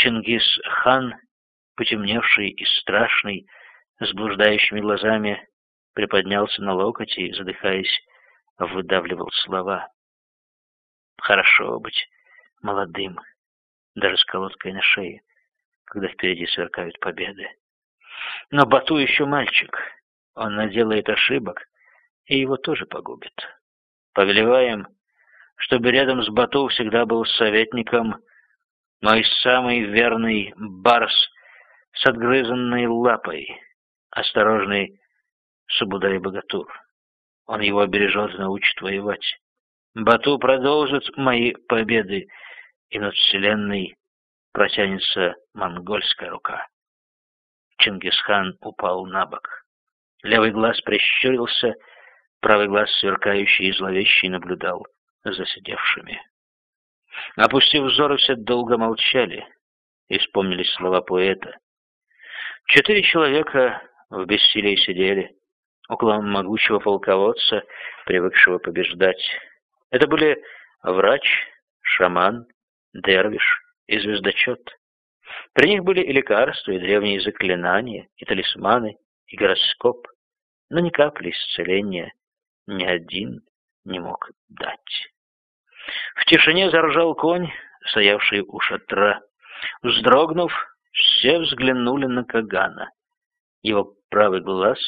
Чингис-хан, потемневший и страшный, с блуждающими глазами, приподнялся на локоть и, задыхаясь, выдавливал слова. Хорошо быть молодым, даже с колодкой на шее, когда впереди сверкают победы. Но Бату еще мальчик, он наделает ошибок, и его тоже погубит. Повелеваем, чтобы рядом с Бату всегда был советником мой самый верный барс с отгрызанной лапой, осторожный Субудай-богатур. Он его бережет и научит воевать. Бату продолжит мои победы, и над вселенной протянется монгольская рука. Чингисхан упал на бок. Левый глаз прищурился, правый глаз, сверкающий и зловещий, наблюдал за сидевшими. Опустив взоры, все долго молчали и вспомнились слова поэта. Четыре человека в бессилии сидели около могучего полководца, привыкшего побеждать. Это были врач, шаман, дервиш и звездочет. При них были и лекарства, и древние заклинания, и талисманы, и гороскоп, но ни капли исцеления ни один не мог дать. Тишине заржал конь, стоявший у шатра. Вздрогнув, все взглянули на Кагана. Его правый глаз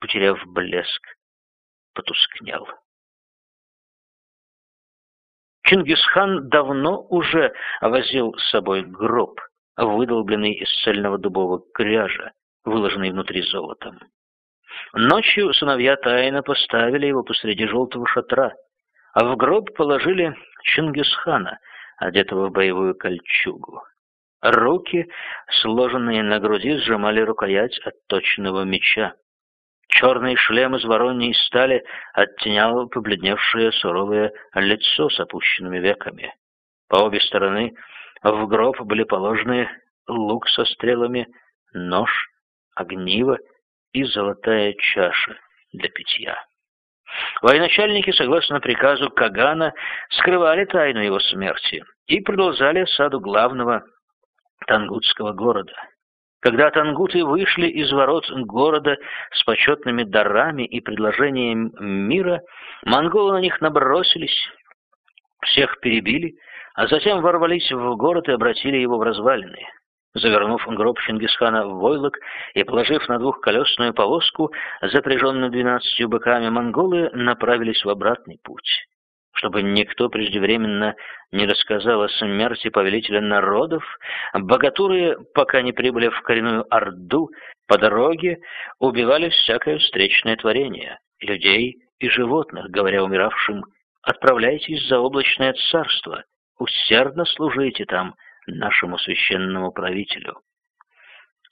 потеряв блеск, потускнел. Чингисхан давно уже возил с собой гроб, выдолбленный из цельного дубового кряжа, выложенный внутри золотом. Ночью сыновья тайно поставили его посреди желтого шатра, а в гроб положили Чингисхана, одетого в боевую кольчугу. Руки, сложенные на груди, сжимали рукоять отточенного меча. Черный шлем из вороньей стали оттенял побледневшее суровое лицо с опущенными веками. По обе стороны в гроб были положены лук со стрелами, нож, огниво и золотая чаша для питья. Военачальники, согласно приказу Кагана, скрывали тайну его смерти и продолжали осаду главного тангутского города. Когда тангуты вышли из ворот города с почетными дарами и предложением мира, монголы на них набросились, всех перебили, а затем ворвались в город и обратили его в развалины. Завернув гроб Чингисхана в войлок и положив на двухколесную повозку, запряженную двенадцатью быками, монголы направились в обратный путь. Чтобы никто преждевременно не рассказал о смерти повелителя народов, богатуры, пока не прибыли в коренную Орду, по дороге убивали всякое встречное творение, людей и животных, говоря умиравшим, «Отправляйтесь за облачное царство, усердно служите там нашему священному правителю».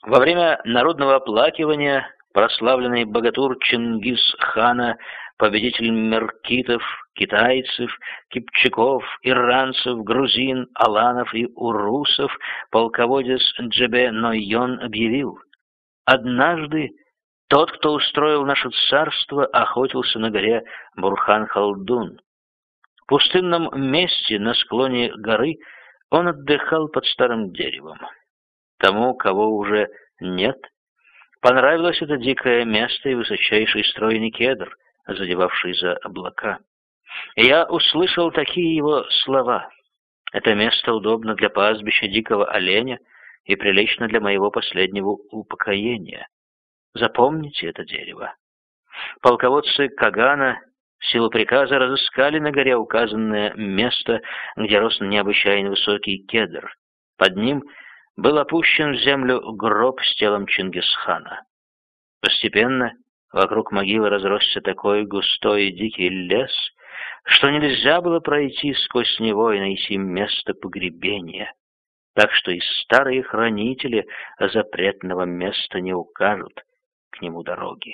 Во время народного оплакивания прославленный богатур Чингис-хана, победитель меркитов, китайцев, кипчаков, иранцев, грузин, аланов и урусов, полководец Джебе Нойон объявил, «Однажды тот, кто устроил наше царство, охотился на горе Бурхан-Халдун. В пустынном месте на склоне горы он отдыхал под старым деревом. Тому, кого уже нет, понравилось это дикое место и высочайший стройный кедр, задевавший за облака. Я услышал такие его слова. Это место удобно для пастбища дикого оленя и прилично для моего последнего упокоения. Запомните это дерево. Полководцы Кагана в силу приказа разыскали на горе указанное место, где рос необычайно высокий кедр. Под ним был опущен в землю гроб с телом Чингисхана. Постепенно вокруг могилы разросся такой густой и дикий лес, что нельзя было пройти сквозь него и найти место погребения, так что и старые хранители запретного места не укажут к нему дороги.